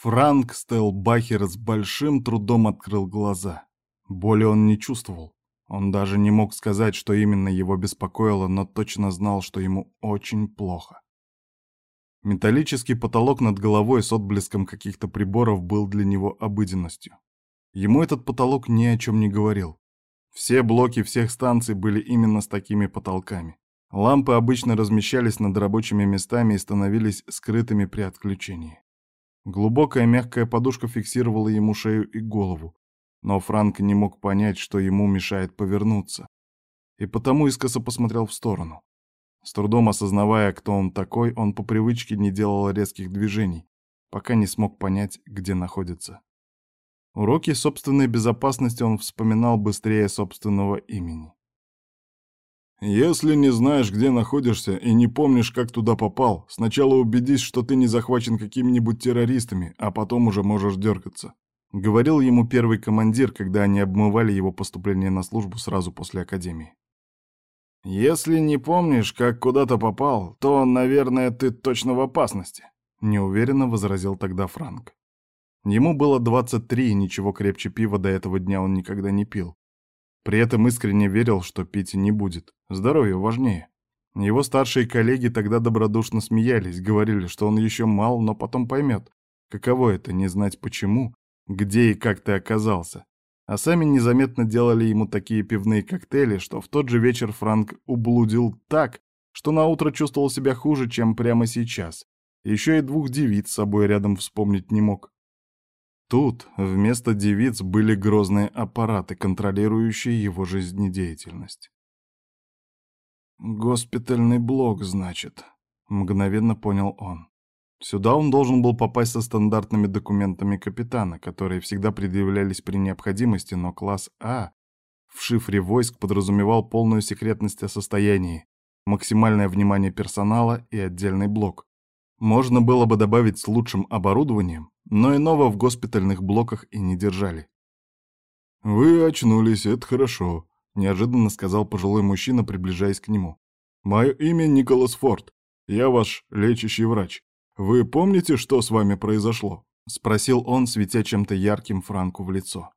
Франк Стелбахер с большим трудом открыл глаза. Боли он не чувствовал. Он даже не мог сказать, что именно его беспокоило, но точно знал, что ему очень плохо. Металлический потолок над головой с отблеском каких-то приборов был для него обыденностью. Ему этот потолок ни о чем не говорил. Все блоки всех станций были именно с такими потолками. Лампы обычно размещались над рабочими местами и становились скрытыми при отключении. Глубокая мягкая подушка фиксировала ему шею и голову, но Франк не мог понять, что ему мешает повернуться, и потому искоса посмотрел в сторону. С трудом осознавая, кто он такой, он по привычке не делал резких движений, пока не смог понять, где находится. Уроки собственной безопасности он вспоминал быстрее собственного имени. «Если не знаешь, где находишься, и не помнишь, как туда попал, сначала убедись, что ты не захвачен какими-нибудь террористами, а потом уже можешь дергаться», — говорил ему первый командир, когда они обмывали его поступление на службу сразу после академии. «Если не помнишь, как куда-то попал, то, наверное, ты точно в опасности», — неуверенно возразил тогда Франк. Ему было 23, и ничего крепче пива до этого дня он никогда не пил. При этом искренне верил, что пить не будет. Здоровье важнее. Его старшие коллеги тогда добродушно смеялись, говорили, что он еще мал, но потом поймет, каково это не знать почему, где и как ты оказался. А сами незаметно делали ему такие пивные коктейли, что в тот же вечер Франк ублудил так, что наутро чувствовал себя хуже, чем прямо сейчас. Еще и двух девиц с собой рядом вспомнить не мог. Тут вместо девиц были грозные аппараты, контролирующие его жизнедеятельность. «Госпитальный блок, значит», — мгновенно понял он. Сюда он должен был попасть со стандартными документами капитана, которые всегда предъявлялись при необходимости, но класс А в шифре войск подразумевал полную секретность о состоянии, максимальное внимание персонала и отдельный блок. Можно было бы добавить с лучшим оборудованием, но иного в госпитальных блоках и не держали. «Вы очнулись, это хорошо», — неожиданно сказал пожилой мужчина, приближаясь к нему. «Мое имя Николас Форд. Я ваш лечащий врач. Вы помните, что с вами произошло?» — спросил он, светя чем-то ярким Франку в лицо.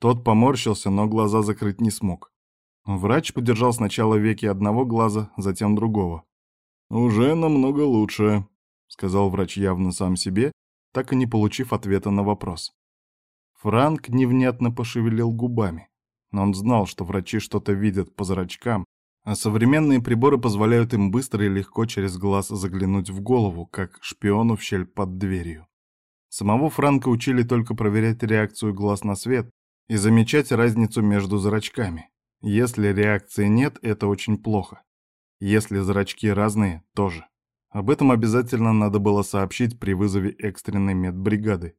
Тот поморщился, но глаза закрыть не смог. Врач подержал сначала веки одного глаза, затем другого. «Уже намного лучше», — сказал врач явно сам себе так и не получив ответа на вопрос. Франк невнятно пошевелил губами. Но он знал, что врачи что-то видят по зрачкам, а современные приборы позволяют им быстро и легко через глаз заглянуть в голову, как шпиону в щель под дверью. Самого Франка учили только проверять реакцию глаз на свет и замечать разницу между зрачками. Если реакции нет, это очень плохо. Если зрачки разные, тоже. Об этом обязательно надо было сообщить при вызове экстренной медбригады.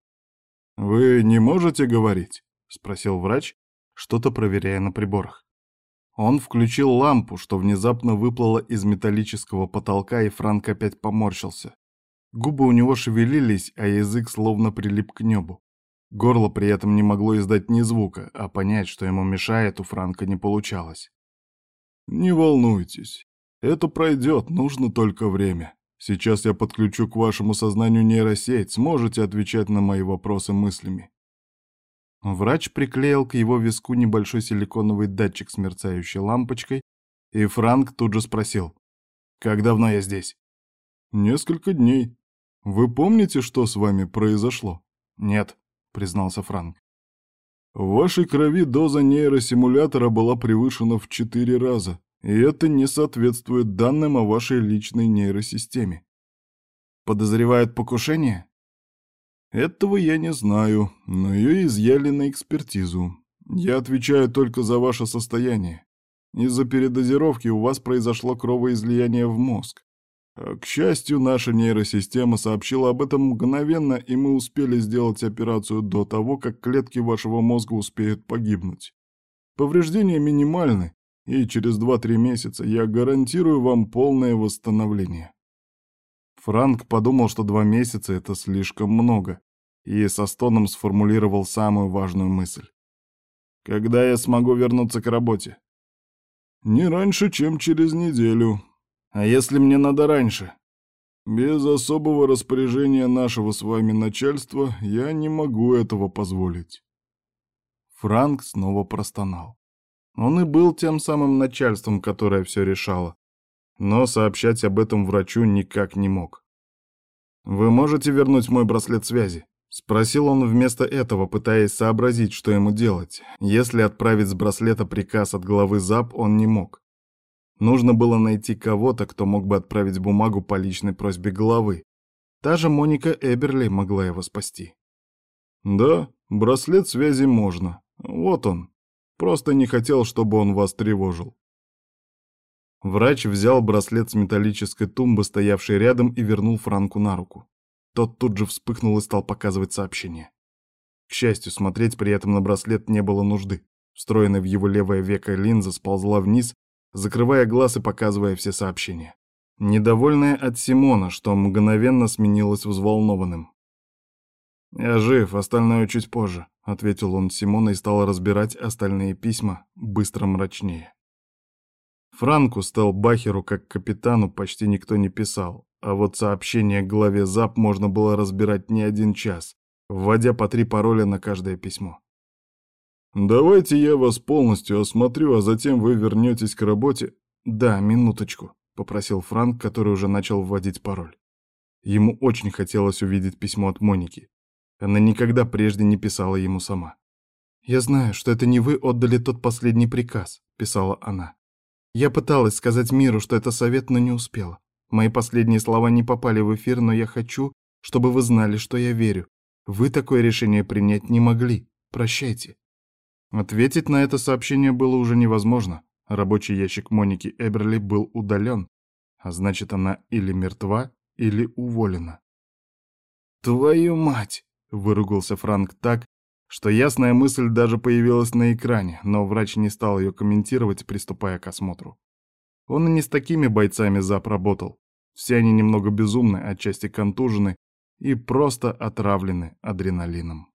«Вы не можете говорить?» — спросил врач, что-то проверяя на приборах. Он включил лампу, что внезапно выплыла из металлического потолка, и Франк опять поморщился. Губы у него шевелились, а язык словно прилип к небу. Горло при этом не могло издать ни звука, а понять, что ему мешает, у Франка не получалось. «Не волнуйтесь. Это пройдет, нужно только время. Сейчас я подключу к вашему сознанию нейросеть, сможете отвечать на мои вопросы мыслями. Врач приклеил к его виску небольшой силиконовый датчик с мерцающей лампочкой, и Франк тут же спросил, «Как давно я здесь?» «Несколько дней. Вы помните, что с вами произошло?» «Нет», — признался Франк. «В вашей крови доза нейросимулятора была превышена в четыре раза. И это не соответствует данным о вашей личной нейросистеме. Подозревают покушение? Этого я не знаю, но ее изъяли на экспертизу. Я отвечаю только за ваше состояние. Из-за передозировки у вас произошло кровоизлияние в мозг. А, к счастью, наша нейросистема сообщила об этом мгновенно, и мы успели сделать операцию до того, как клетки вашего мозга успеют погибнуть. Повреждения минимальны, и через 2-3 месяца я гарантирую вам полное восстановление. Франк подумал, что два месяца — это слишком много, и со стоном сформулировал самую важную мысль. «Когда я смогу вернуться к работе?» «Не раньше, чем через неделю». «А если мне надо раньше?» Без особого распоряжения нашего с вами начальства я не могу этого позволить. Франк снова простонал. Он и был тем самым начальством, которое все решало. Но сообщать об этом врачу никак не мог. «Вы можете вернуть мой браслет связи?» Спросил он вместо этого, пытаясь сообразить, что ему делать. Если отправить с браслета приказ от главы ЗАП, он не мог. Нужно было найти кого-то, кто мог бы отправить бумагу по личной просьбе главы. Та же Моника Эберли могла его спасти. «Да, браслет связи можно. Вот он. Просто не хотел, чтобы он вас тревожил». Врач взял браслет с металлической тумбы, стоявшей рядом, и вернул Франку на руку. Тот тут же вспыхнул и стал показывать сообщение. К счастью, смотреть при этом на браслет не было нужды. Встроенная в его левое веко линза сползла вниз, закрывая глаз и показывая все сообщения. Недовольная от Симона, что мгновенно сменилось взволнованным. «Я жив, остальное чуть позже», — ответил он Симона и стал разбирать остальные письма, быстро мрачнее. Франку стал Бахеру как капитану почти никто не писал, а вот сообщение к главе ЗАП можно было разбирать не один час, вводя по три пароля на каждое письмо. «Давайте я вас полностью осмотрю, а затем вы вернетесь к работе». «Да, минуточку», — попросил Франк, который уже начал вводить пароль. Ему очень хотелось увидеть письмо от Моники. Она никогда прежде не писала ему сама. «Я знаю, что это не вы отдали тот последний приказ», — писала она. «Я пыталась сказать миру, что это совет, но не успела. Мои последние слова не попали в эфир, но я хочу, чтобы вы знали, что я верю. Вы такое решение принять не могли. Прощайте. Ответить на это сообщение было уже невозможно. Рабочий ящик Моники Эберли был удален, а значит, она или мертва, или уволена. «Твою мать!» — выругался Франк так, что ясная мысль даже появилась на экране, но врач не стал ее комментировать, приступая к осмотру. Он и не с такими бойцами зап работал. Все они немного безумны, отчасти контужены и просто отравлены адреналином.